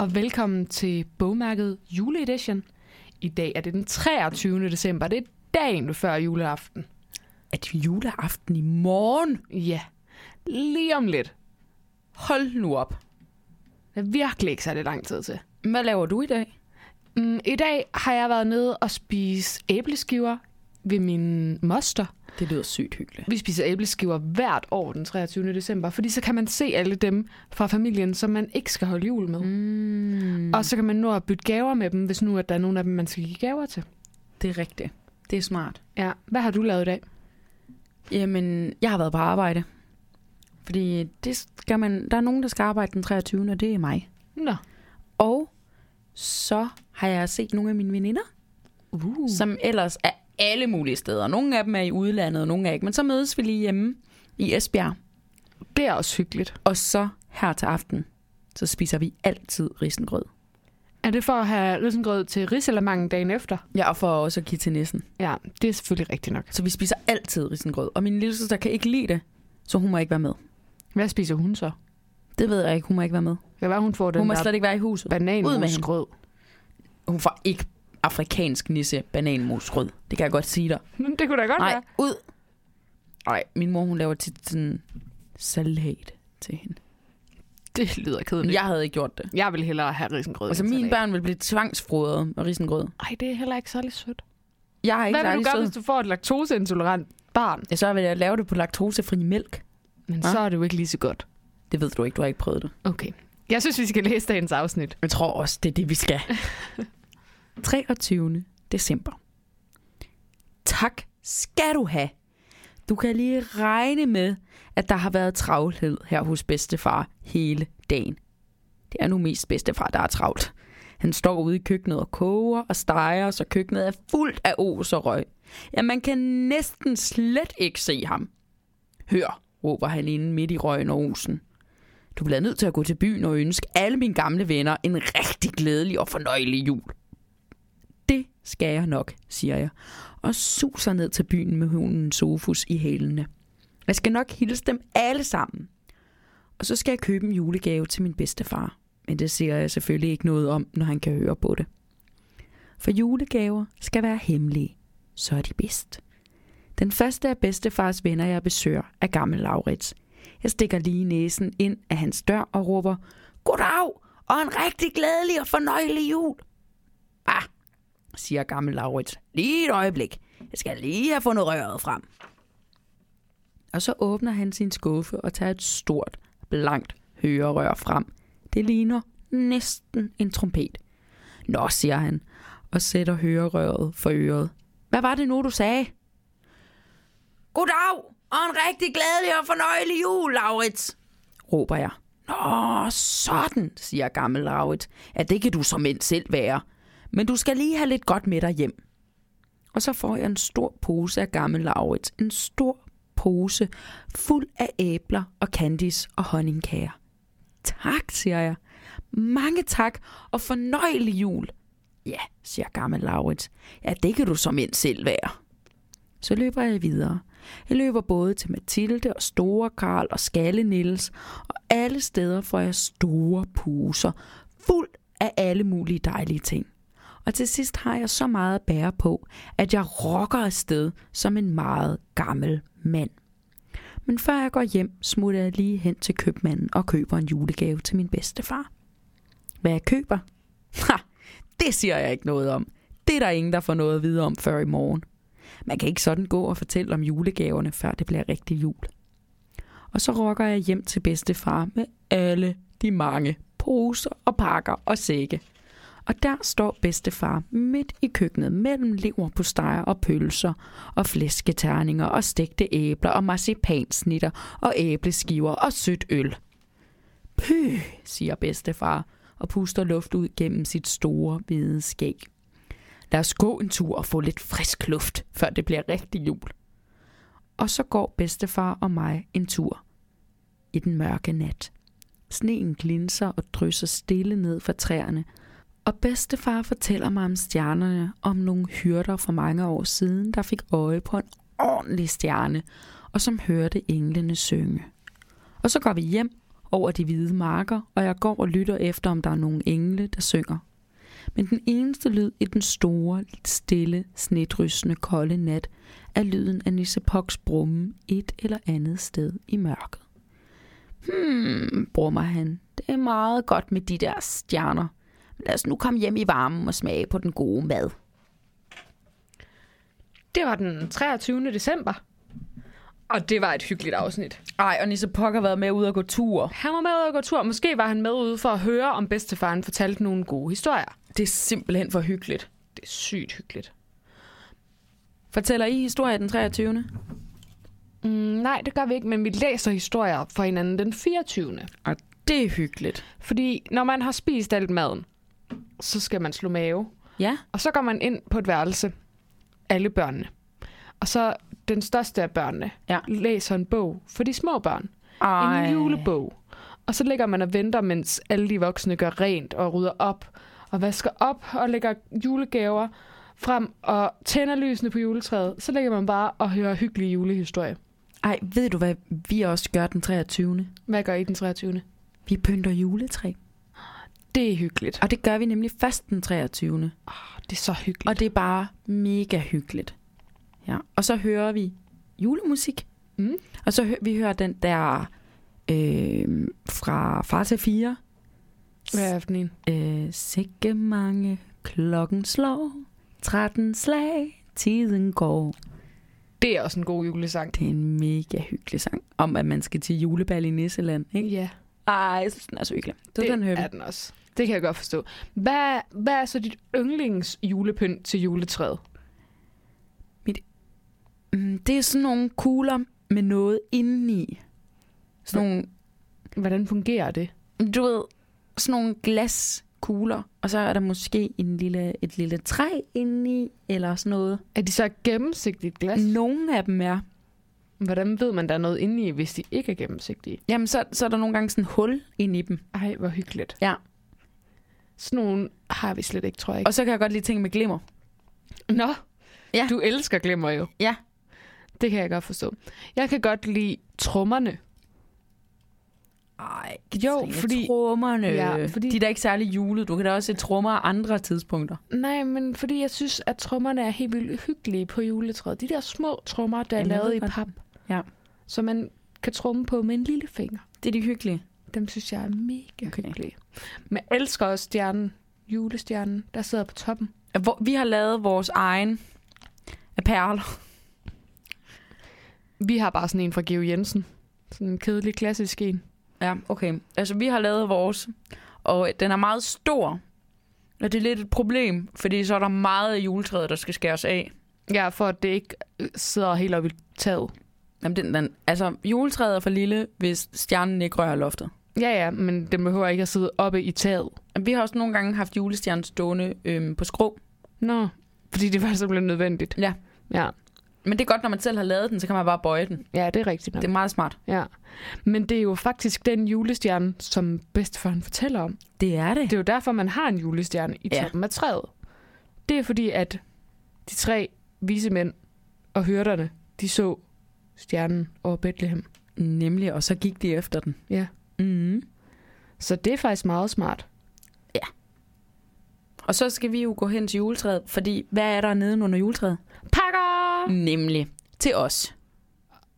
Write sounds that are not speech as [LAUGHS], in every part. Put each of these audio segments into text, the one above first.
og velkommen til bogmærket juleedition. I dag er det den 23. december. Det er dagen før juleaften. Er det juleaften i morgen? Ja, lige om lidt. Hold nu op. Det er virkelig ikke særlig lang tid til. Hvad laver du i dag? Mm, I dag har jeg været nede og spise æbleskiver ved min moster. Det lyder sygt hyggeligt. Vi spiser æbleskiver hvert år den 23. december, fordi så kan man se alle dem fra familien, som man ikke skal holde jul med. Mm. Og så kan man nå at bytte gaver med dem, hvis nu at der er nogen af dem, man skal give gaver til. Det er rigtigt. Det er smart. Ja, hvad har du lavet i dag? Jamen, jeg har været på arbejde. Fordi det skal man, der er nogen, der skal arbejde den 23. og det er mig. Nå. Og så har jeg set nogle af mine veninder, Uh. som ellers er alle mulige steder. Nogle af dem er i udlandet, og nogle er ikke. Men så mødes vi lige hjemme i Esbjerg. Det er også hyggeligt. Og så her til aften, så spiser vi altid risengrød. Er det for at have risengrød til risalamangen dagen efter? Ja, og for også at give til nissen. Ja, det er selvfølgelig rigtigt nok. Så vi spiser altid risengrød. Og min lille søster kan ikke lide det, så hun må ikke være med. Hvad spiser hun så? Det ved jeg ikke, hun må ikke være med. Det kan være, hun får den Hun må slet ikke være i huset. Ud med hende. bananmusgrød. Hun får ikke afrikansk nisse bananmosgrød. Det kan jeg godt sige dig. [LAUGHS] Det kunne da godt Nej, være. ud. Nej, min mor hun laver tit sådan salat til hende. Det lyder kedeligt. jeg havde ikke gjort det. Jeg vil hellere have risengrød. Altså mine salat. børn vil blive tvangsfrodret med risengrød. Ej, det er heller ikke særlig sødt. Jeg er ikke Hvad vil du gøre, sød. hvis du får et laktoseintolerant barn? Ja, så vil jeg lave det på laktosefri mælk. Men Hva? så er det jo ikke lige så godt. Det ved du ikke, du har ikke prøvet det. Okay. Jeg synes, vi skal læse dagens afsnit. Jeg tror også, det er det, vi skal. [LAUGHS] 23. december. Tak skal du have. Du kan lige regne med, at der har været travlhed her hos bedstefar hele dagen. Det er nu mest bedstefar, der er travlt. Han står ude i køkkenet og koger og steger, så køkkenet er fuldt af os og røg. Ja, man kan næsten slet ikke se ham. Hør, råber han inde midt i røgen og osen. Du bliver nødt til at gå til byen og ønske alle mine gamle venner en rigtig glædelig og fornøjelig jul. Det skal jeg nok, siger jeg, og suser ned til byen med hunden Sofus i hælene. Jeg skal nok hilse dem alle sammen. Og så skal jeg købe en julegave til min bedstefar. Men det siger jeg selvfølgelig ikke noget om, når han kan høre på det. For julegaver skal være hemmelige. Så er de bedst. Den første af bedstefars venner, jeg besøger, er gammel Laurits. Jeg stikker lige næsen ind af hans dør og råber, Goddag, og en rigtig glædelig og fornøjelig jul. Ah, siger gammel Laurits. Lige et øjeblik. Jeg skal lige have fundet røret frem. Og så åbner han sin skuffe og tager et stort, blankt hørerør frem. Det ligner næsten en trompet. Nå, siger han, og sætter hørerøret for øret. Hvad var det nu, du sagde? Goddag, og en rigtig glædelig og fornøjelig jul, Laurits, råber jeg. Nå, sådan, siger gammel Laurits. Ja, det kan du som end selv være. Men du skal lige have lidt godt med dig hjem. Og så får jeg en stor pose af gammel Laurits. En stor pose fuld af æbler og candies og honningkager. Tak, siger jeg. Mange tak, og fornøjelig jul. Ja, siger gammel Laurits. Ja, det kan du som ind selv være. Så løber jeg videre. Jeg løber både til Mathilde og Store Karl og Skalle Niels, og alle steder får jeg store poser, fuld af alle mulige dejlige ting. Og til sidst har jeg så meget at bære på, at jeg rokker afsted som en meget gammel mand. Men før jeg går hjem, smutter jeg lige hen til købmanden og køber en julegave til min bedstefar. Hvad jeg køber? Ha, det siger jeg ikke noget om. Det er der ingen, der får noget at vide om før i morgen. Man kan ikke sådan gå og fortælle om julegaverne, før det bliver rigtig jul. Og så rokker jeg hjem til bedstefar med alle de mange poser og pakker og sække. Og der står bedstefar midt i køkkenet mellem lever på steger og pølser og flæsketerninger og stegte æbler og marcipansnitter og æbleskiver og sødt øl. Pøh, siger bedstefar og puster luft ud gennem sit store hvide skæg. Lad os gå en tur og få lidt frisk luft, før det bliver rigtig jul. Og så går bedstefar og mig en tur i den mørke nat. Sneen glinser og drysser stille ned fra træerne, og bedstefar fortæller mig om stjernerne, om nogle hyrder for mange år siden, der fik øje på en ordentlig stjerne, og som hørte englene synge. Og så går vi hjem over de hvide marker, og jeg går og lytter efter, om der er nogle engle, der synger. Men den eneste lyd i den store, stille, snedrysende, kolde nat er lyden af Nisse Poks et eller andet sted i mørket. Hmm, brummer han. Det er meget godt med de der stjerner. Lad os nu komme hjem i varmen og smage på den gode mad. Det var den 23. december. Og det var et hyggeligt afsnit. Ej, og Nisse Pok har været med ude og gå tur. Han var med ud og gå tur. Måske var han med ude for at høre, om bedstefaren fortalte nogle gode historier. Det er simpelthen for hyggeligt. Det er sygt hyggeligt. Fortæller I historie den 23. Mm, nej, det gør vi ikke, men vi læser historier for hinanden den 24. Og det er hyggeligt. Fordi når man har spist alt maden, så skal man slå mave. Ja. Og så går man ind på et værelse. Alle børnene. Og så den største af børnene Ja. læser en bog for de små børn. Ej. En julebog. Og så ligger man og venter, mens alle de voksne gør rent og rydder op og vasker op og lægger julegaver frem og tænder lysene på juletræet. Så ligger man bare og hører hyggelige julehistorier. Ej, ved du hvad vi også gør den 23. Hvad gør I den 23. Vi pynter juletræ. Det er hyggeligt. Og det gør vi nemlig først den 23. Det er så hyggeligt. Og det er bare mega hyggeligt. Ja. Og så hører vi julemusik. Mm. Og så hører vi hører den der øh, fra Far til 4. Hvad er for en? Øh, sikke mange klokken slår, 13 slag, tiden går. Det er også en god julesang. Det er en mega hyggelig sang om, at man skal til julebal i Nisseland. Ikke? Ja, Ej, jeg synes, den er så hyggelig. Så det den hører vi. er den også. Det kan jeg godt forstå. Hvad, hvad er så dit yndlings julepynt til juletræet? Mm, Det er sådan nogle kugler med noget indeni. Sådan nogle, Hvordan fungerer det? du ved, sådan nogle glaskugler. Og så er der måske en lille, et lille træ indeni, eller sådan noget. Er de så gennemsigtigt glas? Nogle af dem er. Hvordan ved man, der er noget inde i, hvis de ikke er gennemsigtige? Jamen, så, så er der nogle gange sådan et hul ind i dem. Ej, hvor hyggeligt. Ja. Sådan nogle har vi slet ikke, tror jeg ikke. Og så kan jeg godt lide ting med glimmer. Nå, Ja. du elsker glimmer jo. Ja. Det kan jeg godt forstå. Jeg kan godt lide trommerne. Ej, Jo, fordi- Trummerne. Ja, fordi-. De er da ikke særlig julet. Du kan da også se trommer andre tidspunkter. Nej, men fordi jeg synes, at trommerne er helt vildt hyggelige på juletræet. De der små trommer, der er jeg lavet ved i pap. Ja. Så man kan tromme på med en lille finger. Det er de hyggelige. Dem synes jeg er mega Okay. hyggelige. Men jeg elsker også stjernen, julestjernen, der sidder på toppen. Hvor, vi har lavet vores egen af perler. Vi har bare sådan en fra Geo Jensen. Sådan en kedelig klassisk en. Ja, okay. Altså, vi har lavet vores, og den er meget stor. Og det er lidt et problem, fordi så er der meget af juletræet, der skal skæres af. Ja, for at det ikke øh, sidder helt oppe i taget. Jamen, den, den, altså, juletræet er for lille, hvis stjernen ikke rører loftet. Ja, ja, men den behøver ikke at sidde oppe i taget. Vi har også nogle gange haft julestjernen stående øhm, på skrå. Nå, fordi det var simpelthen nødvendigt. Ja. Ja, Men det er godt, når man selv har lavet den, så kan man bare bøje den. ja det er rigtigt. nok. Det er meget smart. Ja. Men det er jo faktisk den julestjerne, som bedstefaren fortæller om. Det er det. Det er jo derfor, man har en julestjerne i Ja. toppen af træet. Det er fordi, at de tre vise mænd og hyrderne, de så stjernen over Bethlehem. Nemlig, og så gik de efter den. Ja. Mm. Så det er faktisk meget smart. Og så skal vi jo gå hen til juletræet, fordi hvad er der nede under juletræet? Pakker! Nemlig til os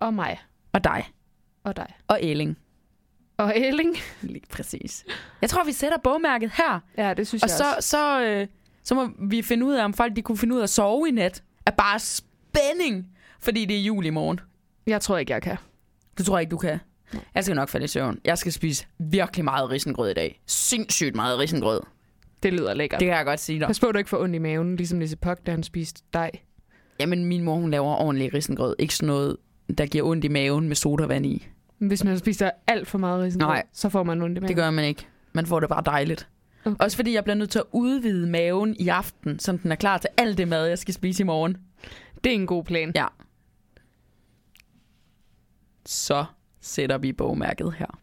Og mig. og dig Og dig. og Elling. Og Elling. [LAUGHS] Lige præcis. Jeg tror, vi sætter bogmærket her, Ja, det synes og jeg så, også. så, øh, så må vi finde ud af, om folk de kunne finde ud af at sove i nat. Er bare spænding, fordi det er jul i morgen. Jeg tror ikke, jeg kan. Det tror ikke, du kan. Jeg skal nok falde i søvn. Jeg skal spise virkelig meget risengrød i dag. Sindssygt meget risengrød. Det lyder lækkert. Det kan jeg godt sige dig. Pas på, du ikke får ondt i maven, ligesom Lise Pok, da han spiste dig. Jamen, min mor hun laver ordentlig risengrød. Ikke sådan noget, der giver ondt i maven med sodavand i. Hvis man spiser alt for meget risengrød, Nej. så får man ondt i maven. Det gør man ikke. Man får det bare dejligt. Okay. Også fordi jeg bliver nødt til at udvide maven i aften, så den er klar til alt det mad, jeg skal spise i morgen. Det er en god plan. Ja. Så setup i bogmærket her.